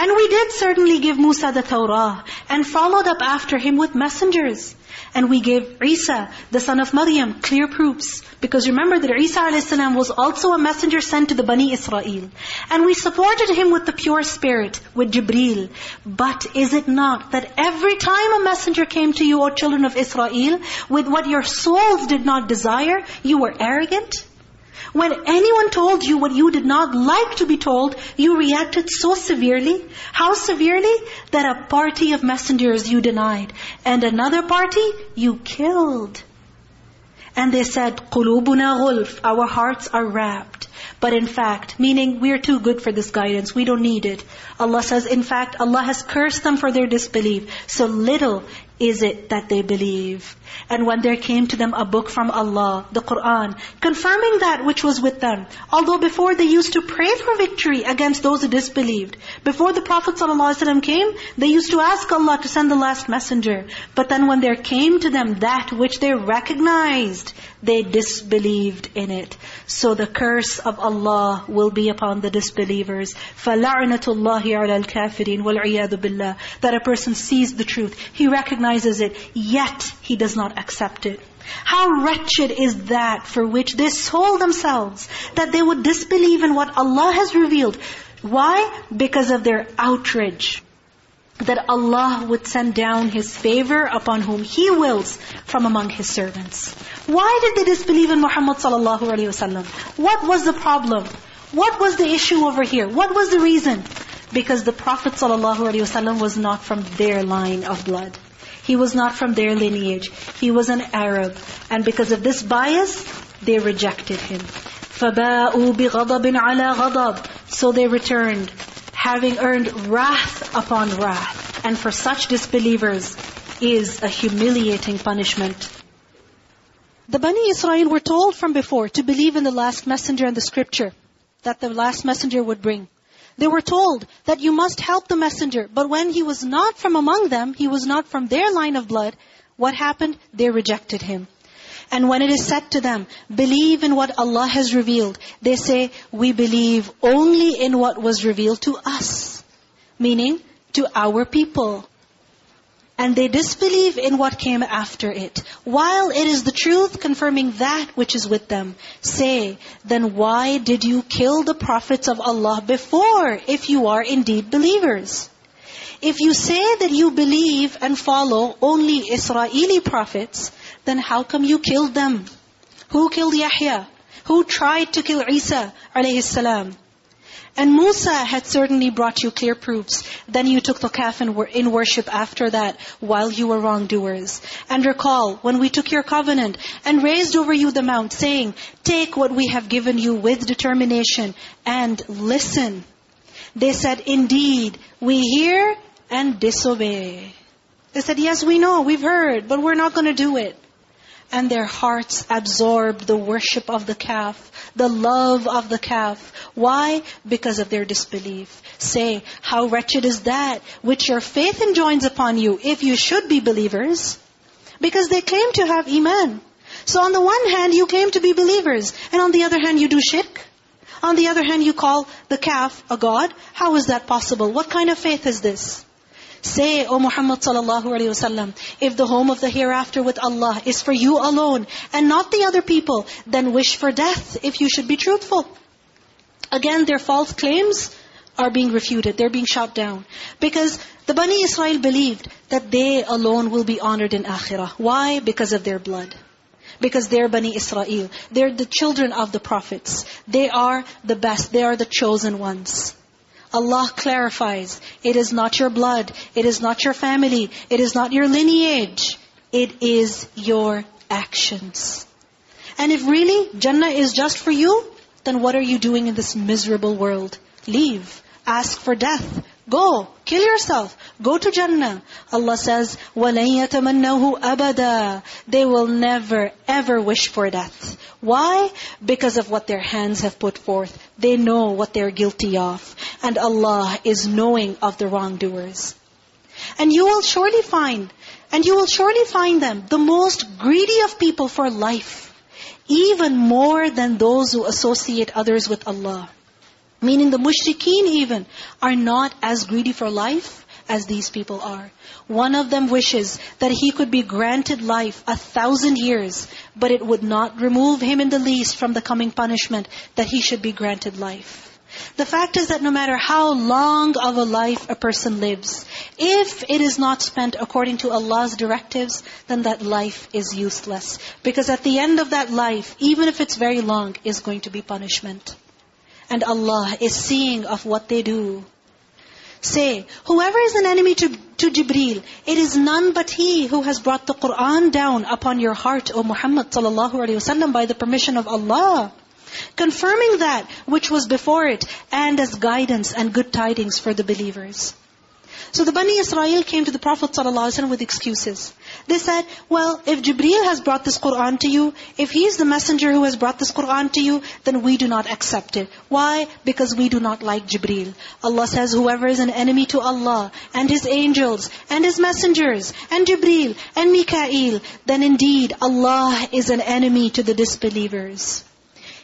And we did certainly give Musa the Torah and followed up after him with messengers. And we gave Isa, the son of Maryam, clear proofs. Because remember that Isa a.s. was also a messenger sent to the Bani Israel. And we supported him with the pure spirit, with Jibreel. But is it not that every time a messenger came to you, O children of Israel, with what your souls did not desire, you were arrogant? When anyone told you what you did not like to be told, you reacted so severely. How severely? That a party of messengers you denied. And another party you killed. And they said, قُلُوبُنَا غُلْفٌ Our hearts are wrapped. But in fact, meaning we're too good for this guidance. We don't need it. Allah says, in fact, Allah has cursed them for their disbelief. So little is it that they believe. And when there came to them a book from Allah, the Qur'an, confirming that which was with them, although before they used to pray for victory against those who disbelieved. Before the Prophet ﷺ came, they used to ask Allah to send the last messenger. But then when there came to them that which they recognized, they disbelieved in it. So the curse of Allah will be upon the disbelievers. فَلَعْنَةُ اللَّهِ عَلَى الْكَافِرِينَ وَالْعِيَاذُ بِاللَّهِ That a person sees the truth, he recognizes it, yet he does not accept it. How wretched is that for which they sold themselves, that they would disbelieve in what Allah has revealed. Why? Because of their outrage that Allah would send down His favor upon whom He wills from among His servants. Why did they disbelieve in Muhammad sallallahu alaihi wasallam? What was the problem? What was the issue over here? What was the reason? Because the Prophet sallallahu alaihi wasallam was not from their line of blood. He was not from their lineage. He was an Arab. And because of this bias, they rejected him. فَبَاءُوا بِغَضَبٍ عَلَى غَضَبٍ So they returned having earned wrath upon wrath. And for such disbelievers is a humiliating punishment. The Bani Israel were told from before to believe in the last messenger and the scripture that the last messenger would bring. They were told that you must help the messenger. But when he was not from among them, he was not from their line of blood, what happened? They rejected him. And when it is said to them, believe in what Allah has revealed, they say, we believe only in what was revealed to us. Meaning, to our people. And they disbelieve in what came after it. While it is the truth confirming that which is with them. Say, then why did you kill the prophets of Allah before, if you are indeed believers? If you say that you believe and follow only Israeli prophets, then how come you killed them? Who killed Yahya? Who tried to kill Isa alayhi salam? And Musa had certainly brought you clear proofs. Then you took the calf and were in worship after that while you were wrongdoers. And recall when we took your covenant and raised over you the mount saying, take what we have given you with determination and listen. They said, indeed, we hear and disobey. They said, yes, we know, we've heard, but we're not going to do it and their hearts absorbed the worship of the calf, the love of the calf. Why? Because of their disbelief. Say, how wretched is that which your faith enjoins upon you if you should be believers? Because they claim to have iman. So on the one hand, you claim to be believers. And on the other hand, you do shirk. On the other hand, you call the calf a god. How is that possible? What kind of faith is this? Say, O Muhammad sallallahu alayhi wasallam, if the home of the hereafter with Allah is for you alone and not the other people, then wish for death if you should be truthful. Again, their false claims are being refuted. They're being shot down. Because the Bani Israel believed that they alone will be honored in akhirah. Why? Because of their blood. Because they're Bani Israel. They're the children of the prophets. They are the best. They are the chosen ones. Allah clarifies, it is not your blood, it is not your family, it is not your lineage, it is your actions. And if really Jannah is just for you, then what are you doing in this miserable world? Leave. Ask for death. Go. Kill yourself. Go to Jannah. Allah says, وَلَن يَتَمَنَّوهُ أَبَدًا They will never, ever wish for death. Why? Because of what their hands have put forth. They know what they're guilty of. And Allah is knowing of the wrongdoers. And you will surely find, and you will surely find them the most greedy of people for life, even more than those who associate others with Allah. Meaning the mushrikeen even are not as greedy for life as these people are. One of them wishes that he could be granted life a thousand years, but it would not remove him in the least from the coming punishment that he should be granted life. The fact is that no matter how long of a life a person lives, if it is not spent according to Allah's directives, then that life is useless. Because at the end of that life, even if it's very long, is going to be punishment. And Allah is seeing of what they do. Say, whoever is an enemy to, to Jibreel, it is none but he who has brought the Qur'an down upon your heart, O Muhammad sallallahu alaihi wasallam, by the permission of Allah confirming that which was before it, and as guidance and good tidings for the believers. So the Bani Israel came to the Prophet ﷺ with excuses. They said, well, if Jibreel has brought this Qur'an to you, if he is the messenger who has brought this Qur'an to you, then we do not accept it. Why? Because we do not like Jibreel. Allah says, whoever is an enemy to Allah, and His angels, and His messengers, and Jibreel, and Mikael, then indeed Allah is an enemy to the disbelievers.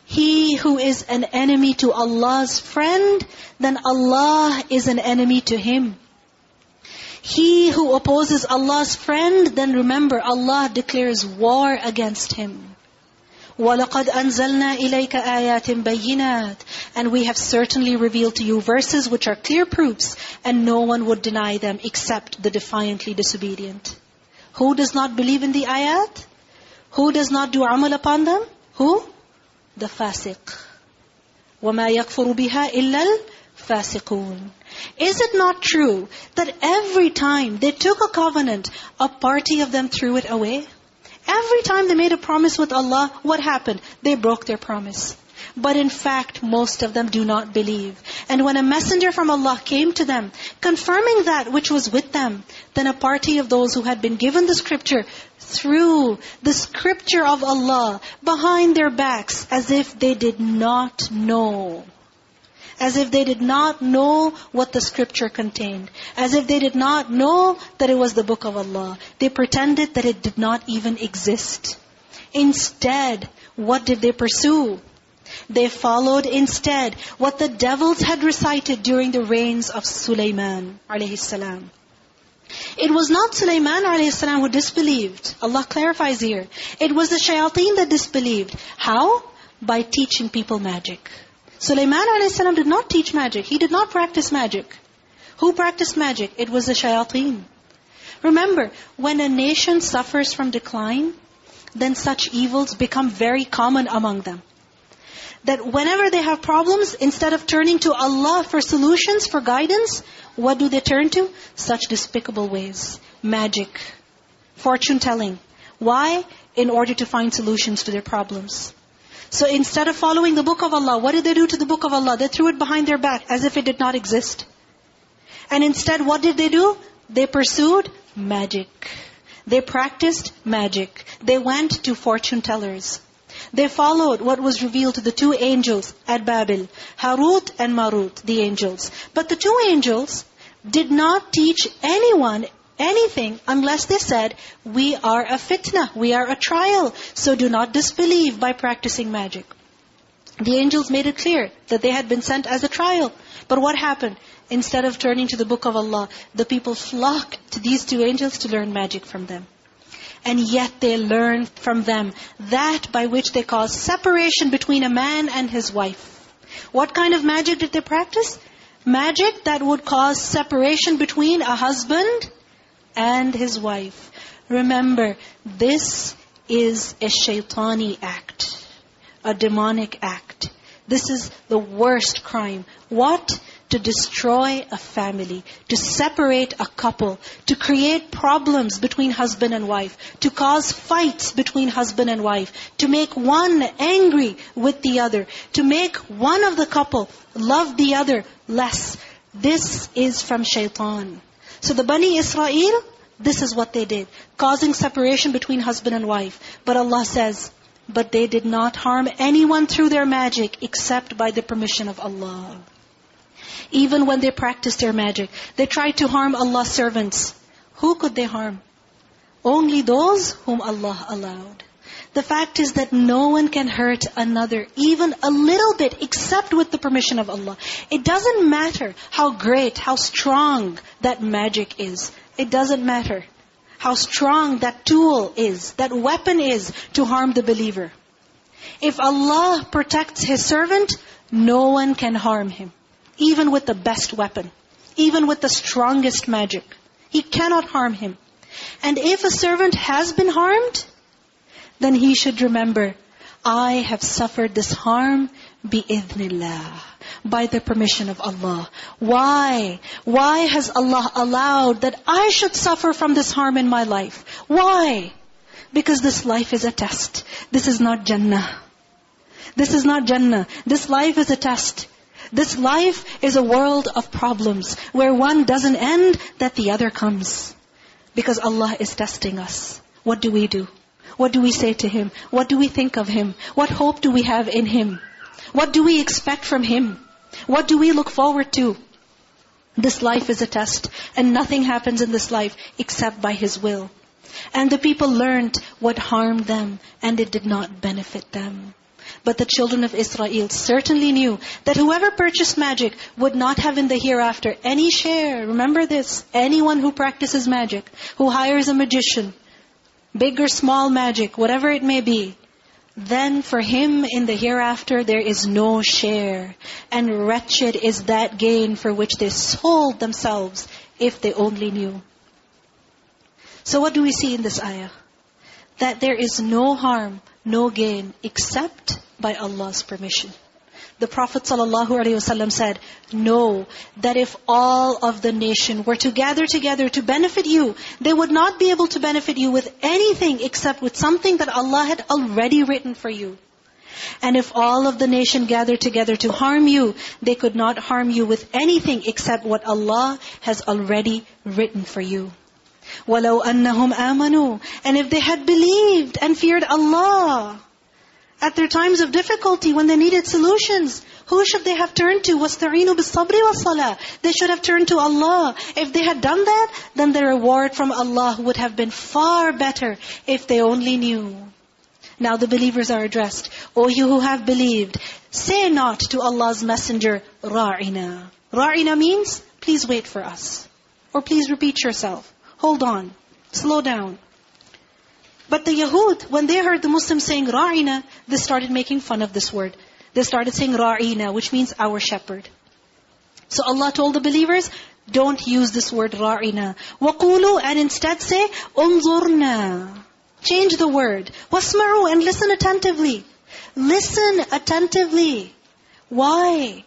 He who is an enemy to Allah's friend, then Allah is an enemy to him. He who opposes Allah's friend, then remember Allah declares war against him. وَلَقَدْ أَنزَلْنَا إِلَيْكَ آيَاتٍ بَيِّنَاتٍ And we have certainly revealed to you verses which are clear proofs, and no one would deny them except the defiantly disobedient. Who does not believe in the ayat? Who does not do amal upon them? Who? the fasiq. وَمَا يَكْفُرُ بِهَا إِلَّا الْفَاسِقُونَ is it not true that every time they took a covenant, a party of them threw it away? Every time they made a promise with Allah, what happened? They broke their promise. But in fact, most of them do not believe. And when a messenger from Allah came to them, confirming that which was with them, then a party of those who had been given the scripture threw the scripture of Allah behind their backs as if they did not know. As if they did not know what the scripture contained. As if they did not know that it was the book of Allah. They pretended that it did not even exist. Instead, what did they pursue? They followed instead what the devils had recited during the reigns of Sulaiman alayhi salam. It was not Sulaiman a.s. who disbelieved. Allah clarifies here. It was the shayateen that disbelieved. How? By teaching people magic. Sulaiman a.s. did not teach magic. He did not practice magic. Who practiced magic? It was the shayateen. Remember, when a nation suffers from decline, then such evils become very common among them that whenever they have problems, instead of turning to Allah for solutions, for guidance, what do they turn to? Such despicable ways. Magic. Fortune telling. Why? In order to find solutions to their problems. So instead of following the book of Allah, what did they do to the book of Allah? They threw it behind their back as if it did not exist. And instead, what did they do? They pursued magic. They practiced magic. They went to fortune tellers. They followed what was revealed to the two angels at Babel, Harut and Marut, the angels. But the two angels did not teach anyone anything unless they said, we are a fitna, we are a trial, so do not disbelieve by practicing magic. The angels made it clear that they had been sent as a trial. But what happened? Instead of turning to the book of Allah, the people flocked to these two angels to learn magic from them and yet they learn from them that by which they cause separation between a man and his wife. What kind of magic did they practice? Magic that would cause separation between a husband and his wife. Remember, this is a shaitani act, a demonic act. This is the worst crime. What? to destroy a family, to separate a couple, to create problems between husband and wife, to cause fights between husband and wife, to make one angry with the other, to make one of the couple love the other less. This is from shaitan. So the Bani Israel, this is what they did, causing separation between husband and wife. But Allah says, but they did not harm anyone through their magic except by the permission of Allah. Even when they practiced their magic, they tried to harm Allah's servants. Who could they harm? Only those whom Allah allowed. The fact is that no one can hurt another, even a little bit, except with the permission of Allah. It doesn't matter how great, how strong that magic is. It doesn't matter how strong that tool is, that weapon is to harm the believer. If Allah protects His servant, no one can harm him. Even with the best weapon. Even with the strongest magic. He cannot harm him. And if a servant has been harmed, then he should remember, I have suffered this harm bi'idhnillah, by the permission of Allah. Why? Why has Allah allowed that I should suffer from this harm in my life? Why? Because this life is a test. This is not Jannah. This is not Jannah. This life is a test. This life is a world of problems where one doesn't end, that the other comes. Because Allah is testing us. What do we do? What do we say to Him? What do we think of Him? What hope do we have in Him? What do we expect from Him? What do we look forward to? This life is a test and nothing happens in this life except by His will. And the people learned what harmed them and it did not benefit them. But the children of Israel certainly knew that whoever purchased magic would not have in the hereafter any share. Remember this. Anyone who practices magic, who hires a magician, big or small magic, whatever it may be, then for him in the hereafter there is no share. And wretched is that gain for which they sold themselves if they only knew. So what do we see in this ayah? That there is no harm, no gain, except by Allah's permission. The Prophet ﷺ said, Know that if all of the nation were to gather together to benefit you, they would not be able to benefit you with anything except with something that Allah had already written for you. And if all of the nation gathered together to harm you, they could not harm you with anything except what Allah has already written for you. وَلَوْ أَنَّهُمْ آمَنُوا And if they had believed and feared Allah, at their times of difficulty, when they needed solutions, who should they have turned to? وَاسْتَعِينُوا بِالصَّبْرِ وَالصَّلَاةِ They should have turned to Allah. If they had done that, then the reward from Allah would have been far better if they only knew. Now the believers are addressed. O you who have believed, say not to Allah's messenger, رَاعِنَا Ra'ina means, please wait for us. Or please repeat yourself. Hold on. Slow down. But the Yahud, when they heard the Muslims saying ra'ina, they started making fun of this word. They started saying ra'ina, which means our shepherd. So Allah told the believers, don't use this word ra'ina. وَقُولُوا And instead say, unzurna. Change the word. وَاسْمَعُوا And listen attentively. Listen attentively. Why?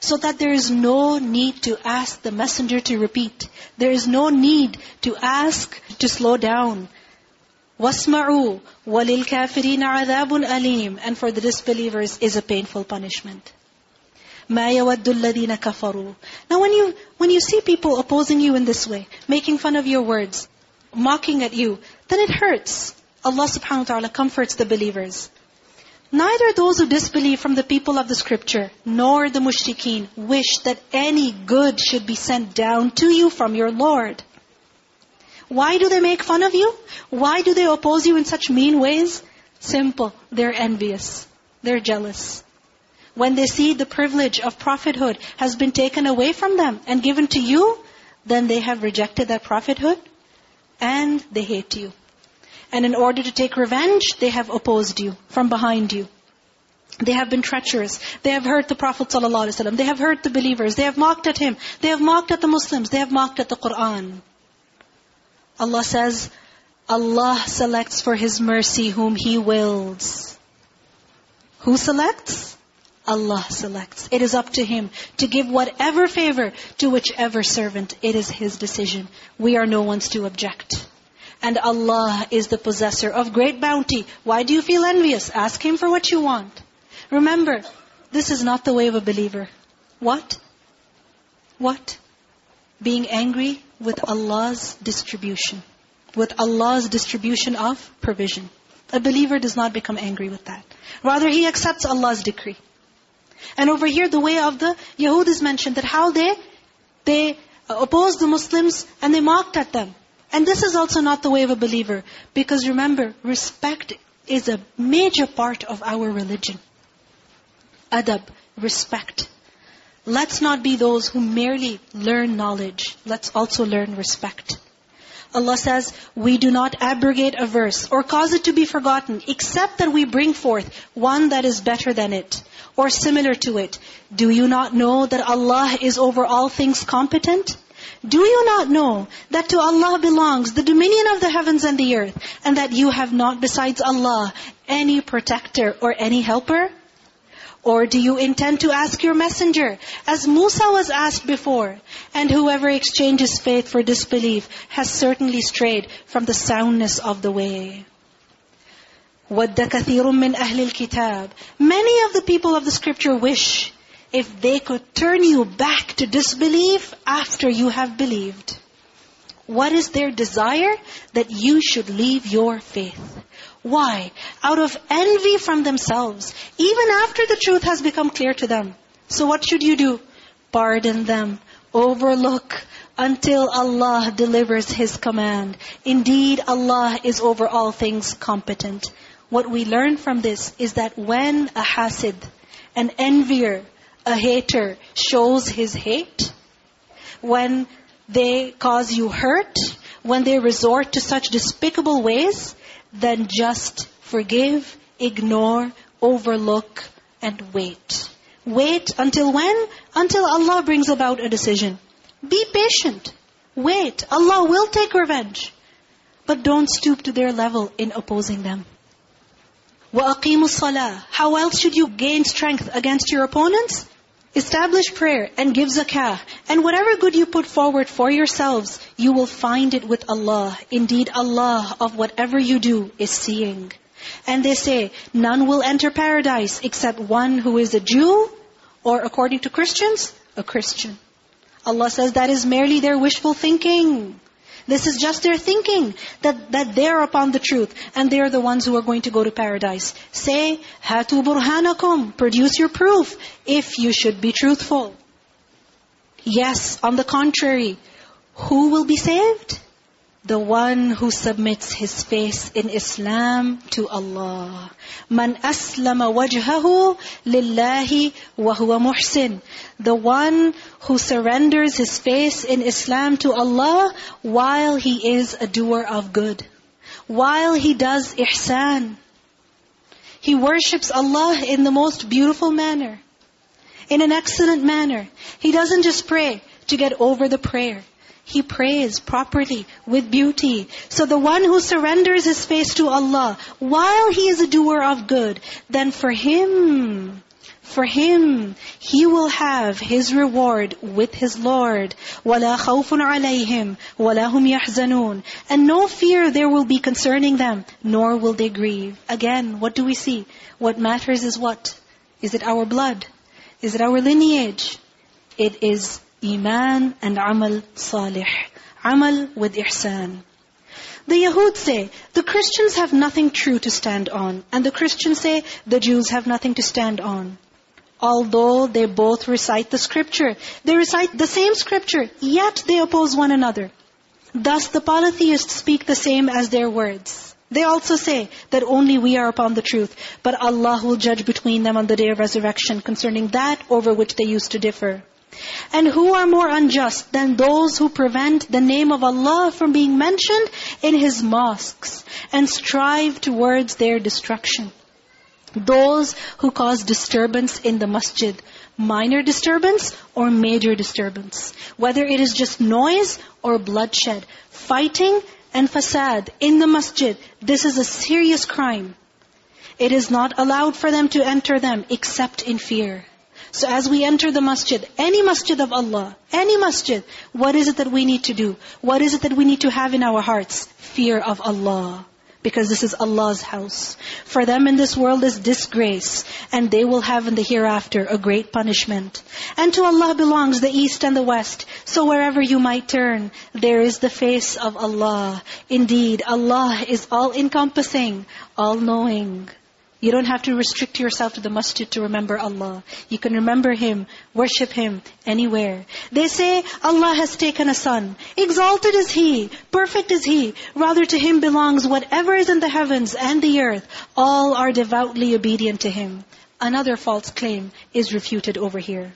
So that there is no need to ask the messenger to repeat. There is no need to ask to slow down. وَاسْمَعُوا وَلِلْكَافِرِينَ عَذَابٌ أَلِيمٌ And for the disbelievers is a painful punishment. مَا يَوَدُّ الَّذِينَ كَفَرُوا Now when you, when you see people opposing you in this way, making fun of your words, mocking at you, then it hurts. Allah subhanahu wa ta'ala comforts the believers. Neither those who disbelieve from the people of the scripture, nor the mushrikeen, wish that any good should be sent down to you from your Lord. Why do they make fun of you? Why do they oppose you in such mean ways? Simple. They're envious. They're jealous. When they see the privilege of prophethood has been taken away from them and given to you, then they have rejected that prophethood and they hate you. And in order to take revenge, they have opposed you from behind you. They have been treacherous. They have hurt the Prophet ﷺ. They have hurt the believers. They have mocked at him. They have mocked at the Muslims. They have mocked at the Qur'an. Allah says, Allah selects for His mercy whom He wills. Who selects? Allah selects. It is up to Him to give whatever favor to whichever servant. It is His decision. We are no ones to object. And Allah is the possessor of great bounty. Why do you feel envious? Ask Him for what you want. Remember, this is not the way of a believer. What? What? Being angry with Allah's distribution. With Allah's distribution of provision. A believer does not become angry with that. Rather, he accepts Allah's decree. And over here, the way of the Yahud is mentioned, that how they, they opposed the Muslims and they mocked at them. And this is also not the way of a believer. Because remember, respect is a major part of our religion. Adab, respect. Let's not be those who merely learn knowledge. Let's also learn respect. Allah says, we do not abrogate a verse or cause it to be forgotten, except that we bring forth one that is better than it, or similar to it. Do you not know that Allah is over all things competent? Do you not know that to Allah belongs the dominion of the heavens and the earth, and that you have not besides Allah any protector or any helper? Or do you intend to ask your messenger, as Musa was asked before, and whoever exchanges faith for disbelief has certainly strayed from the soundness of the way. وَدَّ كَثِيرٌ مِّنْ أَهْلِ الْكِتَابِ Many of the people of the scripture wish if they could turn you back to disbelief after you have believed. What is their desire? That you should leave your faith. Why? Out of envy from themselves, even after the truth has become clear to them. So what should you do? Pardon them, overlook until Allah delivers His command. Indeed, Allah is over all things competent. What we learn from this is that when a hasid, an envier, a hater shows his hate, when they cause you hurt, when they resort to such despicable ways, then just forgive, ignore, overlook, and wait. Wait until when? Until Allah brings about a decision. Be patient. Wait. Allah will take revenge. But don't stoop to their level in opposing them. وَأَقِيمُوا الصَّلَاةِ How else should you gain strength against your opponents? Establish prayer and give zakah. And whatever good you put forward for yourselves, you will find it with Allah. Indeed, Allah of whatever you do is seeing. And they say, none will enter paradise except one who is a Jew, or according to Christians, a Christian. Allah says that is merely their wishful thinking. This is just their thinking that, that they're upon the truth and they're the ones who are going to go to paradise. Say, Hatu burhanakum, produce your proof if you should be truthful. Yes, on the contrary, who will be saved? The one who submits his face in Islam to Allah. Man aslama wajhahu lillahi wa huwa muhsin. The one who surrenders his face in Islam to Allah while he is a doer of good. While he does ihsan. He worships Allah in the most beautiful manner. In an excellent manner. He doesn't just pray to get over the prayer He prays properly, with beauty. So the one who surrenders his face to Allah, while he is a doer of good, then for him, for him, he will have his reward with his Lord. وَلَا خَوْفٌ عَلَيْهِمْ وَلَا هُمْ يَحْزَنُونَ And no fear there will be concerning them, nor will they grieve. Again, what do we see? What matters is what? Is it our blood? Is it our lineage? It is Iman and amal salih. Amal with ihsan. The Yahud say, the Christians have nothing true to stand on. And the Christians say, the Jews have nothing to stand on. Although they both recite the scripture, they recite the same scripture, yet they oppose one another. Thus the polytheists speak the same as their words. They also say that only we are upon the truth, but Allah will judge between them on the day of resurrection concerning that over which they used to differ. And who are more unjust than those who prevent the name of Allah from being mentioned in His mosques and strive towards their destruction? Those who cause disturbance in the masjid, minor disturbance or major disturbance. Whether it is just noise or bloodshed, fighting and fasad in the masjid, this is a serious crime. It is not allowed for them to enter them except in fear. So as we enter the masjid, any masjid of Allah, any masjid, what is it that we need to do? What is it that we need to have in our hearts? Fear of Allah. Because this is Allah's house. For them in this world is disgrace, and they will have in the hereafter a great punishment. And to Allah belongs the east and the west. So wherever you might turn, there is the face of Allah. Indeed, Allah is all-encompassing, all-knowing. You don't have to restrict yourself to the masjid to remember Allah. You can remember Him, worship Him anywhere. They say, Allah has taken a son. Exalted is He, perfect is He. Rather to Him belongs whatever is in the heavens and the earth. All are devoutly obedient to Him. Another false claim is refuted over here.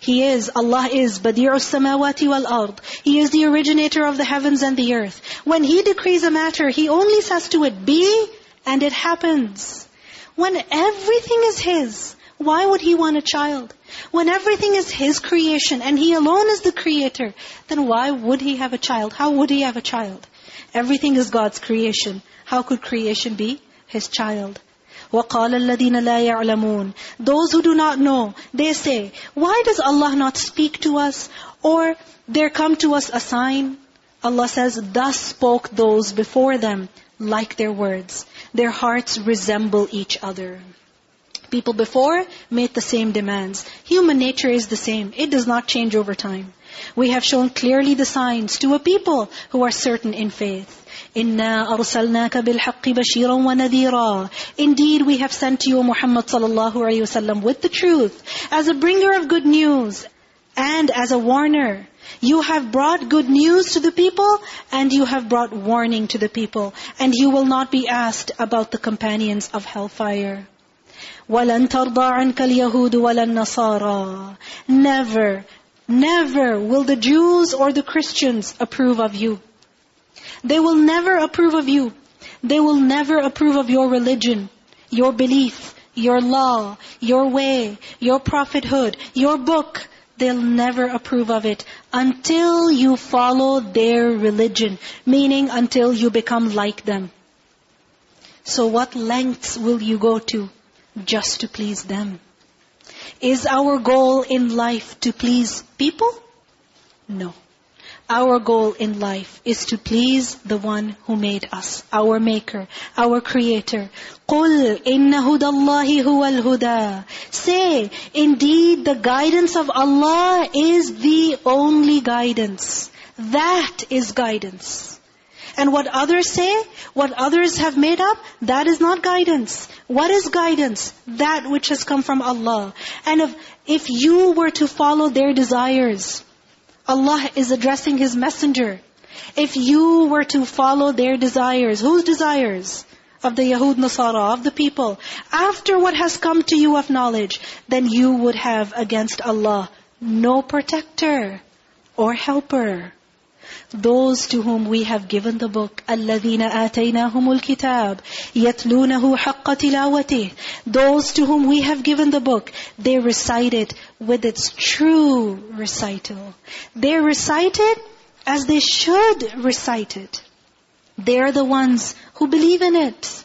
He is, Allah is, Badi'u samawati wal ard. He is the originator of the heavens and the earth. When He decrees a matter, He only says to it, be, and it happens. When everything is His, why would He want a child? When everything is His creation and He alone is the creator, then why would He have a child? How would He have a child? Everything is God's creation. How could creation be His child? وَقَالَ الَّذِينَ لَا يَعْلَمُونَ Those who do not know, they say, why does Allah not speak to us? Or there come to us a sign? Allah says, thus spoke those before them, like their words. Their hearts resemble each other. People before made the same demands. Human nature is the same. It does not change over time. We have shown clearly the signs to a people who are certain in faith. إِنَّا أَرْسَلْنَاكَ بِالْحَقِّ بَشِيرًا وَنَذِيرًا Indeed, we have sent to you Muhammad sallallahu alayhi wasallam with the truth, as a bringer of good news, and as a warner. You have brought good news to the people, and you have brought warning to the people, and you will not be asked about the companions of hellfire. وَلَن تَرْضَى عَنْكَ الْيَهُودُ وَلَا النَّصَارَى Never, never will the Jews or the Christians approve of you. They will never approve of you. They will never approve of your religion, your belief, your law, your way, your prophethood, your book. They'll never approve of it until you follow their religion. Meaning until you become like them. So what lengths will you go to just to please them? Is our goal in life to please people? No. Our goal in life is to please the one who made us, our maker, our creator. قُلْ إِنَّ هُدَى اللَّهِ هُوَ الْهُدَى Say, indeed the guidance of Allah is the only guidance. That is guidance. And what others say, what others have made up, that is not guidance. What is guidance? That which has come from Allah. And if, if you were to follow their desires, Allah is addressing His messenger. If you were to follow their desires, whose desires? Of the Yahud Nasara, of the people. After what has come to you of knowledge, then you would have against Allah no protector or helper. Those to whom we have given the book, الَّذِينَ آتَيْنَاهُمُ الْكِتَابِ يَتْلُونَهُ حَقَّ تِلَاوَتِهِ Those to whom we have given the book, they recite it with its true recital. They recite it as they should recite it. They're the ones who believe in it.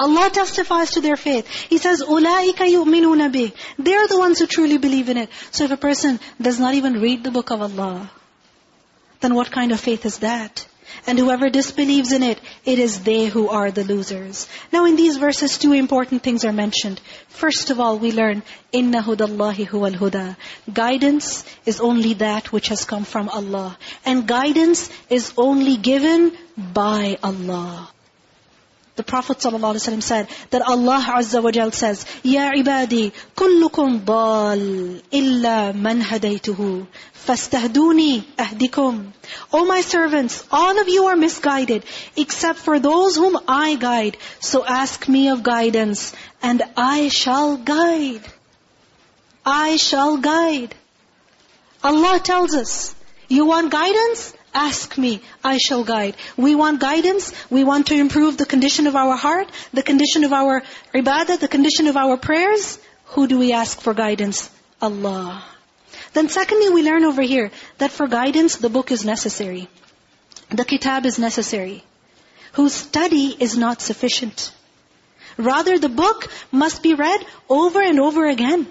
Allah testifies to their faith. He says, أُولَٰئِكَ يُؤْمِنُونَ بِهِ They're the ones who truly believe in it. So if a person does not even read the book of Allah, then what kind of faith is that? And whoever disbelieves in it, it is they who are the losers. Now in these verses, two important things are mentioned. First of all, we learn, إِنَّ هُدَى اللَّهِ هُوَ الْهُدَى Guidance is only that which has come from Allah. And guidance is only given by Allah. The Prophet ﷺ said that Allah Azza wa Jal says, يَا عِبَادِي كُلُّكُمْ ضَالٍ إِلَّا مَنْ هَدَيْتُهُ فَاسْتَهْدُونِي أَهْدِكُمْ O my servants, all of you are misguided, except for those whom I guide. So ask me of guidance, and I shall guide. I shall guide. Allah tells us, you want guidance? Ask me, I shall guide. We want guidance. We want to improve the condition of our heart, the condition of our ibadah, the condition of our prayers. Who do we ask for guidance? Allah. Then secondly, we learn over here that for guidance, the book is necessary. The kitab is necessary. Whose study is not sufficient. Rather, the book must be read over and over again.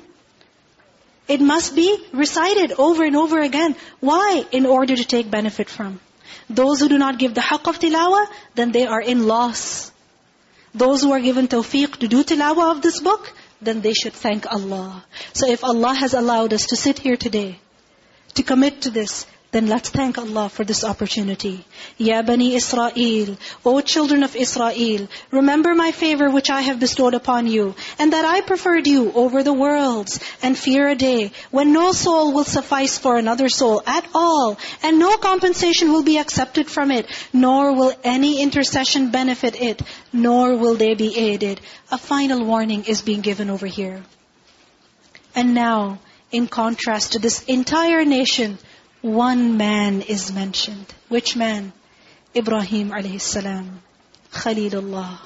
It must be recited over and over again. Why? In order to take benefit from. Those who do not give the haqq of tilawah, then they are in loss. Those who are given tawfiq to do tilawah of this book, then they should thank Allah. So if Allah has allowed us to sit here today, to commit to this, then let's thank Allah for this opportunity. Ya Bani Israel, O children of Israel, remember my favor which I have bestowed upon you, and that I preferred you over the worlds, and fear a day when no soul will suffice for another soul at all, and no compensation will be accepted from it, nor will any intercession benefit it, nor will they be aided. A final warning is being given over here. And now, in contrast to this entire nation, one man is mentioned. Which man? Ibrahim alayhi salam. Khalilullah.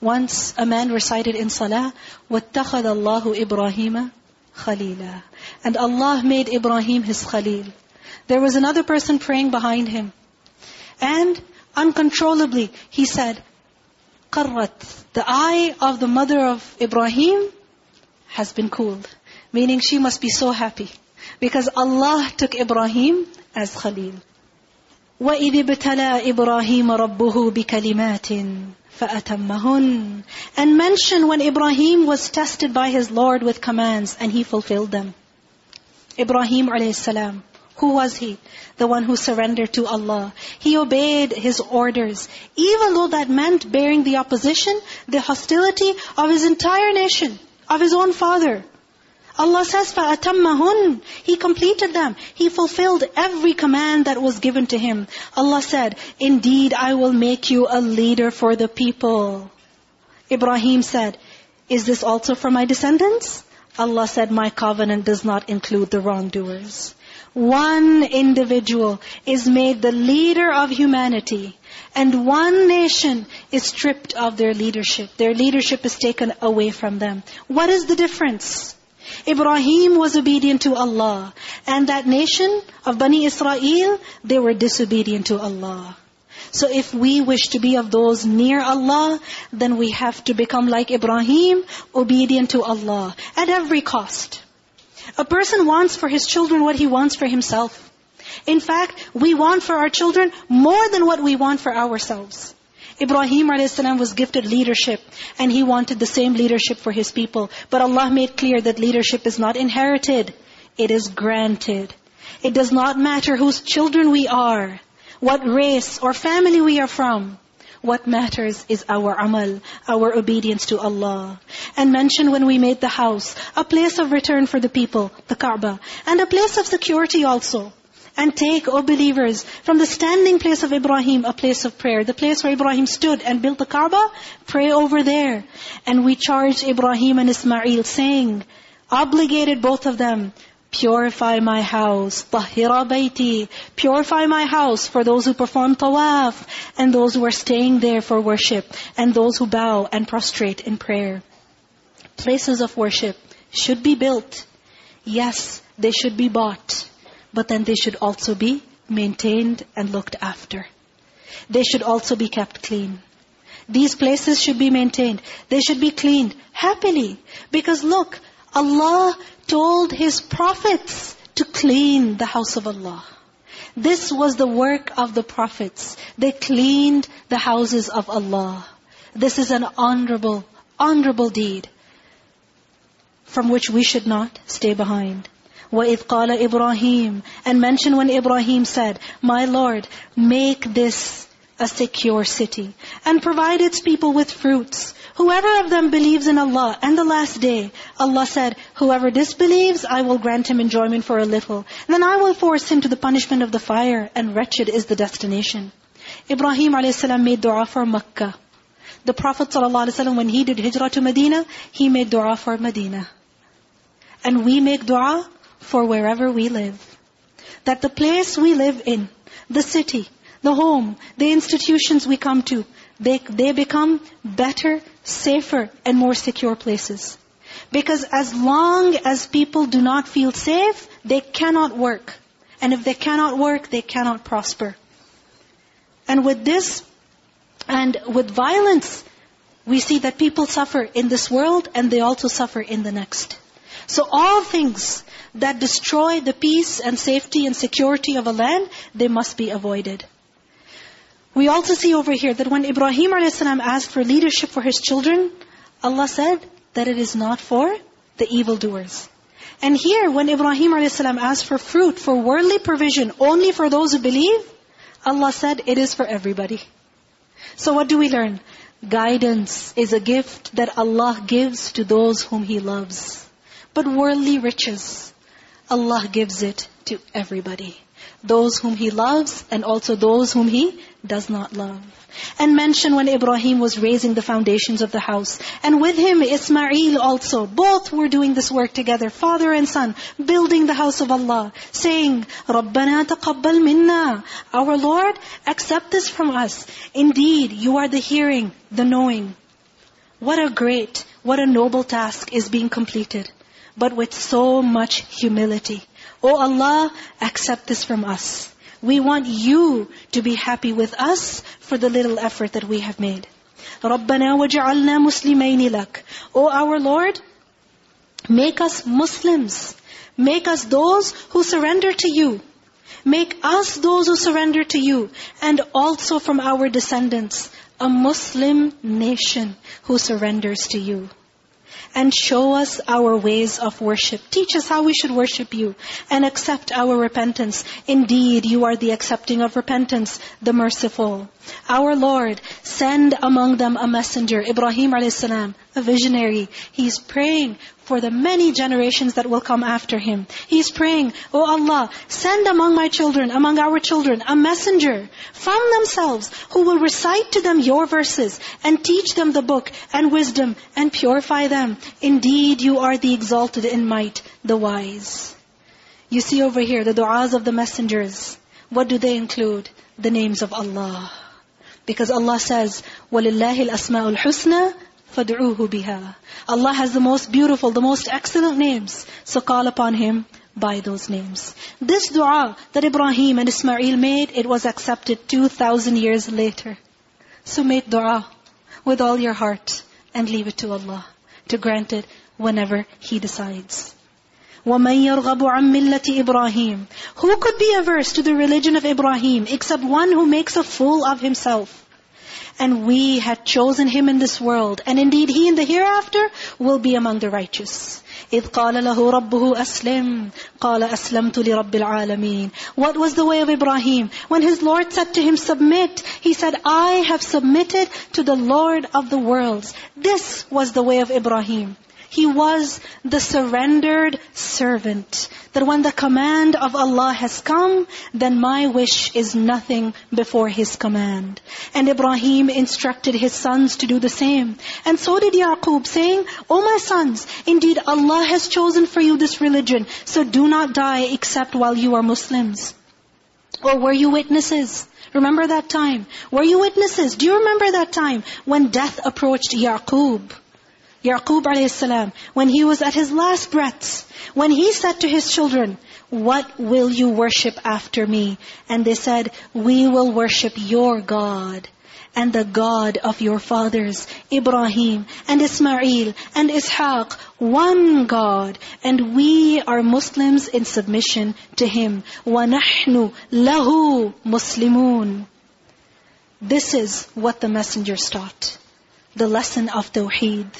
Once a man recited in salah, وَاتَّخَذَ اللَّهُ إِبْرَاهِيمَ خَلِيلًا And Allah made Ibrahim his Khalil. There was another person praying behind him. And uncontrollably, he said, قَرَّت The eye of the mother of Ibrahim has been cooled. Meaning she must be so happy. Because Allah took Ibrahim as Khalil. وَإِذِ ابْتَلَى إِبْرَاهِيمَ رَبُّهُ بِكَلِمَاتٍ فَأَتَمَّهُنْ And mention when Ibrahim was tested by his Lord with commands and he fulfilled them. Ibrahim a.s. Who was he? The one who surrendered to Allah. He obeyed His orders. Even though that meant bearing the opposition, the hostility of his entire nation, of his own father. Allah says, فَأَتَمَّهُنْ He completed them. He fulfilled every command that was given to him. Allah said, Indeed, I will make you a leader for the people. Ibrahim said, Is this also for my descendants? Allah said, My covenant does not include the wrongdoers. One individual is made the leader of humanity. And one nation is stripped of their leadership. Their leadership is taken away from them. What is the difference? Ibrahim was obedient to Allah. And that nation of Bani Israel, they were disobedient to Allah. So if we wish to be of those near Allah, then we have to become like Ibrahim, obedient to Allah at every cost. A person wants for his children what he wants for himself. In fact, we want for our children more than what we want for ourselves. Ibrahim a.s. was gifted leadership and he wanted the same leadership for his people. But Allah made clear that leadership is not inherited. It is granted. It does not matter whose children we are, what race or family we are from. What matters is our amal, our obedience to Allah. And mention when we made the house, a place of return for the people, the Kaaba, and a place of security also. And take, O believers, from the standing place of Ibrahim, a place of prayer. The place where Ibrahim stood and built the Kaaba, pray over there. And we charge Ibrahim and Ismail saying, obligated both of them, Purify my house, tahira bayti. Purify my house for those who perform tawaf and those who are staying there for worship and those who bow and prostrate in prayer. Places of worship should be built. Yes, they should be bought. But then they should also be maintained and looked after. They should also be kept clean. These places should be maintained. They should be cleaned happily. Because look, Allah told His prophets to clean the house of Allah. This was the work of the prophets. They cleaned the houses of Allah. This is an honorable, honorable deed from which we should not stay behind. وَإِذْ قَالَ إِبْرَاهِيمُ And mention when Ibrahim said, My Lord, make this a secure city and provide its people with fruits. Whoever of them believes in Allah and the last day, Allah said, whoever disbelieves, I will grant him enjoyment for a little. Then I will force him to the punishment of the fire and wretched is the destination. Ibrahim a.s. made dua for Makkah. The Prophet ﷺ, when he did hijrah to Medina, he made dua for Medina. And we make dua for wherever we live. That the place we live in, the city, the home, the institutions we come to, they, they become better, safer, and more secure places. Because as long as people do not feel safe, they cannot work. And if they cannot work, they cannot prosper. And with this, and with violence, we see that people suffer in this world and they also suffer in the next. So all things that destroy the peace and safety and security of a land, they must be avoided. We also see over here that when Ibrahim a.s. asked for leadership for his children, Allah said that it is not for the evildoers. And here, when Ibrahim a.s. asked for fruit, for worldly provision, only for those who believe, Allah said, it is for everybody. So what do we learn? Guidance is a gift that Allah gives to those whom He loves. But worldly riches, Allah gives it to everybody. Those whom He loves and also those whom He does not love. And mention when Ibrahim was raising the foundations of the house. And with him Ismail also. Both were doing this work together, father and son, building the house of Allah, saying, رَبَّنَا تَقَبَّلْ مِنَّا Our Lord, accept this from us. Indeed, you are the hearing, the knowing. What a great, what a noble task is being completed. But with so much humility. Oh Allah, accept this from us. We want you to be happy with us for the little effort that we have made. رَبَّنَا وَجَعَلْنَا مُسْلِمَيْنِ لَكَ O our Lord, make us Muslims. Make us those who surrender to you. Make us those who surrender to you. And also from our descendants, a Muslim nation who surrenders to you and show us our ways of worship. Teach us how we should worship you and accept our repentance. Indeed, you are the accepting of repentance, the merciful. Our Lord, send among them a messenger, Ibrahim a.s., a visionary. He's praying for the many generations that will come after him. He's praying, Oh Allah, send among my children, among our children, a messenger from themselves who will recite to them your verses and teach them the book and wisdom and purify them. Indeed, you are the exalted in might, the wise. You see over here, the du'as of the messengers. What do they include? The names of Allah. Because Allah says, وَلِلَّهِ الْأَسْمَاءُ الْحُسْنَى فَادْعُوهُ بِهَا Allah has the most beautiful, the most excellent names. So call upon Him by those names. This dua that Ibrahim and Ismail made, it was accepted 2,000 years later. So make dua with all your heart and leave it to Allah to grant it whenever He decides. وَمَنْ يَرْغَبُ عَنْ مِلَّةِ إِبْرَاهِيمِ Who could be averse to the religion of Ibrahim except one who makes a fool of himself? And we had chosen him in this world. And indeed he in the hereafter will be among the righteous. إِذْ قَالَ لَهُ رَبُّهُ أَسْلِمْ قَالَ أَسْلَمْتُ لِرَبِّ الْعَالَمِينَ What was the way of Ibrahim? When his Lord said to him, submit, he said, I have submitted to the Lord of the worlds. This was the way of Ibrahim. He was the surrendered servant. That when the command of Allah has come, then my wish is nothing before His command. And Ibrahim instructed his sons to do the same. And so did Yaqub, saying, O my sons, indeed Allah has chosen for you this religion, so do not die except while you are Muslims. Or were you witnesses? Remember that time? Were you witnesses? Do you remember that time when death approached Yaqub? Yaqub a.s. when he was at his last breaths, when he said to his children, what will you worship after me? And they said, we will worship your God and the God of your fathers, Ibrahim and Ismail and Ishaq, one God. And we are Muslims in submission to Him. وَنَحْنُ لَهُ مُسْلِمُونَ This is what the messengers taught. The lesson of Tawheed.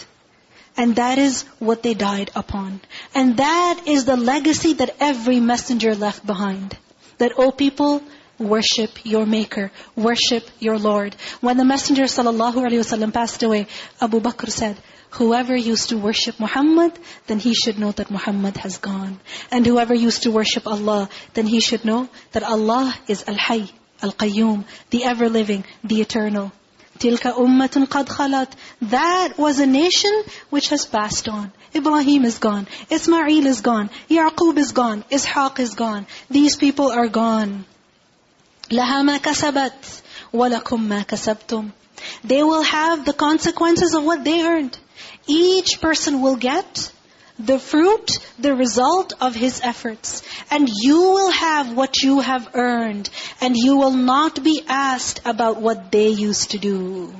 And that is what they died upon. And that is the legacy that every messenger left behind. That, O people, worship your Maker, worship your Lord. When the Messenger ﷺ passed away, Abu Bakr said, Whoever used to worship Muhammad, then he should know that Muhammad has gone. And whoever used to worship Allah, then he should know that Allah is Al-Hayy, Al-Qayyum, the ever-living, the eternal. تِلْكَ أُمَّةٌ قَدْ خَلَتْ That was a nation which has passed on. Ibrahim is gone. Ismail is gone. Yaqub is gone. Ishaq is gone. These people are gone. لَهَا مَا كَسَبَتْ وَلَكُمْ مَا كَسَبْتُمْ They will have the consequences of what they earned. Each person will get the fruit, the result of his efforts. And you will have what you have earned. And you will not be asked about what they used to do.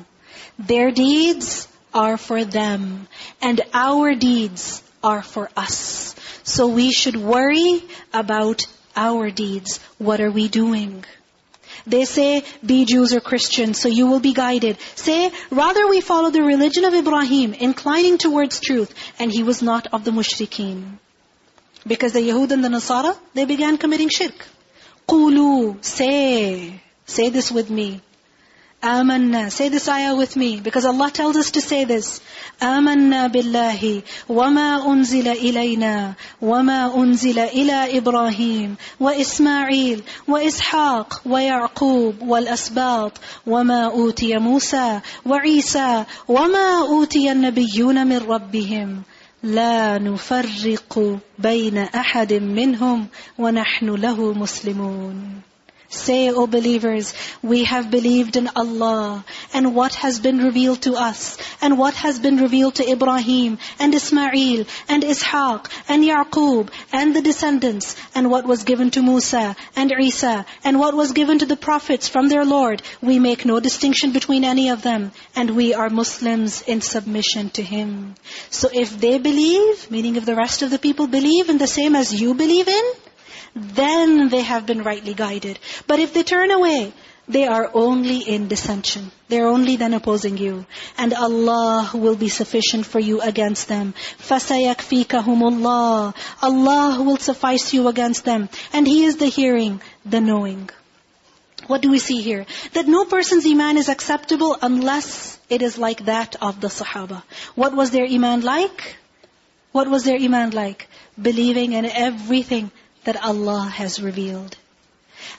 Their deeds are for them. And our deeds are for us. So we should worry about our deeds. What are we doing? They say, be Jews or Christians, so you will be guided. Say, rather we follow the religion of Ibrahim, inclining towards truth, and he was not of the mushrikeen. Because the Yahud and the Nasara, they began committing shirk. Qulu, say, say this with me. Amanna. Say this ayah with me because Allah tells us to say this. Amanna billahi وما unzila ilayna وما unzila ila Ibrahim wa Ismail wa Ishaq wa Yaqub wal asbat وما utiya Musa wa Isa wama utiya an-nabiyyuna min rabbihim. لا نفرق بين أحد منهم ونحن له مسلمون Say, O believers, we have believed in Allah. And what has been revealed to us? And what has been revealed to Ibrahim and Ismail and Ishaq and Yaqub and the descendants? And what was given to Musa and Isa? And what was given to the prophets from their Lord. We make no distinction between any of them. And we are Muslims in submission to Him. So if they believe, meaning if the rest of the people believe in the same as you believe in, then they have been rightly guided. But if they turn away, they are only in dissension. They're only then opposing you. And Allah will be sufficient for you against them. فَسَيَكْفِيكَهُمُ اللَّهِ Allah will suffice you against them. And He is the hearing, the knowing. What do we see here? That no person's iman is acceptable unless it is like that of the Sahaba. What was their iman like? What was their iman like? Believing in everything that Allah has revealed.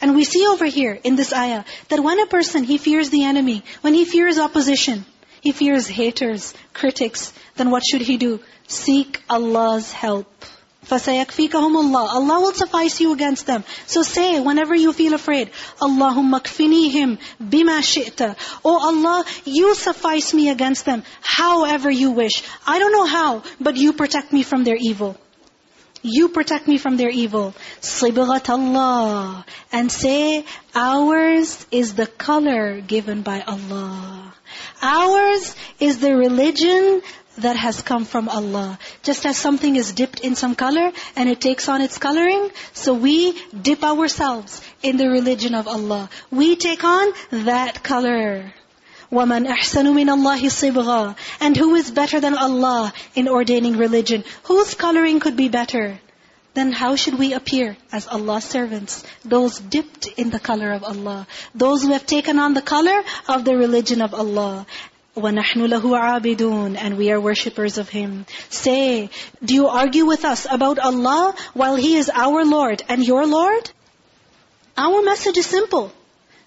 And we see over here in this ayah that when a person, he fears the enemy, when he fears opposition, he fears haters, critics, then what should he do? Seek Allah's help. فَسَيَكْفِيكَهُمُ اللَّهِ Allah will suffice you against them. So say, whenever you feel afraid, اللَّهُمَّ كْفِنِيهِمْ بِمَا شِئْتَ Oh Allah, you suffice me against them, however you wish. I don't know how, but you protect me from their evil. You protect me from their evil. صِبْغَةَ Allah. And say, ours is the color given by Allah. Ours is the religion that has come from Allah. Just as something is dipped in some color and it takes on its coloring, so we dip ourselves in the religion of Allah. We take on that color. وَمَنْ أَحْسَنُ مِنَ اللَّهِ صِبْغًا And who is better than Allah in ordaining religion? Whose coloring could be better? Then how should we appear as Allah's servants? Those dipped in the color of Allah. Those who have taken on the color of the religion of Allah. وَنَحْنُ لَهُ عَابِدُونَ And we are worshippers of Him. Say, do you argue with us about Allah while He is our Lord and your Lord? Our message is simple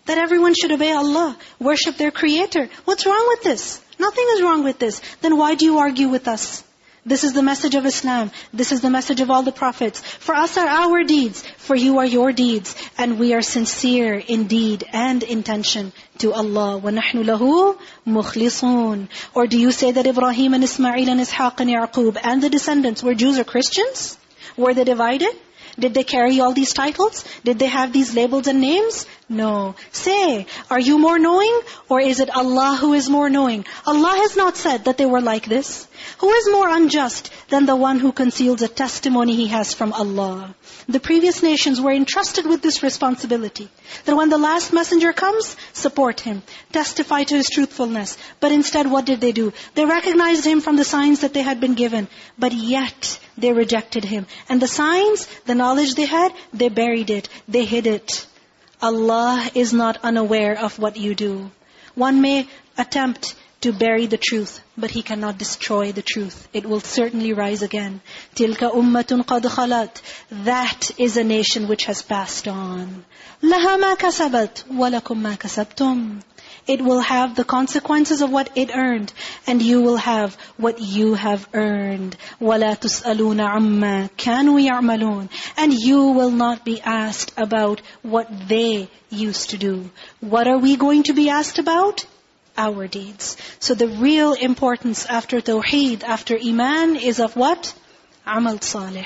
that everyone should obey Allah, worship their Creator. What's wrong with this? Nothing is wrong with this. Then why do you argue with us? This is the message of Islam. This is the message of all the prophets. For us are our deeds, for you are your deeds. And we are sincere in deed and intention to Allah. وَنَحْنُ لَهُ مُخْلِصُونَ Or do you say that Ibrahim and Ismail and Ishaq and Yaqub and the descendants were Jews or Christians? Were they divided? Did they carry all these titles? Did they have these labels and names? No. Say, are you more knowing or is it Allah who is more knowing? Allah has not said that they were like this. Who is more unjust than the one who conceals a testimony he has from Allah? The previous nations were entrusted with this responsibility. That when the last messenger comes, support him. Testify to his truthfulness. But instead, what did they do? They recognized him from the signs that they had been given. But yet, they rejected him. And the signs, the knowledge they had, they buried it. They hid it. Allah is not unaware of what you do. One may attempt to bury the truth, but He cannot destroy the truth. It will certainly rise again. تِلْكَ أُمَّةٌ قَدْ خَلَتْ That is a nation which has passed on. لَهَا مَا كَسَبَتْ وَلَكُمْ مَا كَسَبْتُمْ it will have the consequences of what it earned. And you will have what you have earned. وَلَا تُسْأَلُونَ عَمَّا كَانُوا يَعْمَلُونَ And you will not be asked about what they used to do. What are we going to be asked about? Our deeds. So the real importance after Tawheed, after Iman is of what? Amal Salih.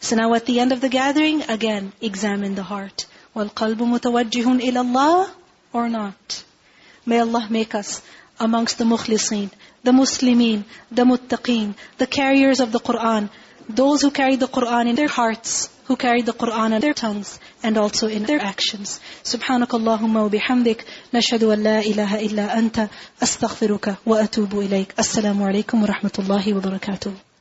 So now at the end of the gathering, again, examine the heart. وَالْقَلْبُ مُتَوَجِّهٌ إِلَى اللَّهِ Or not. May Allah make us amongst the mukhlisin, the muslimin, the muttaqin, the carriers of the Qur'an, those who carry the Qur'an in their hearts, who carry the Qur'an in their tongues, and also in their actions. Subhanakallahumma wa bihamdik, nashhadu an la ilaha illa anta, astaghfiruka wa atubu ilayk. Assalamu alaikum wa rahmatullahi wa barakatuh.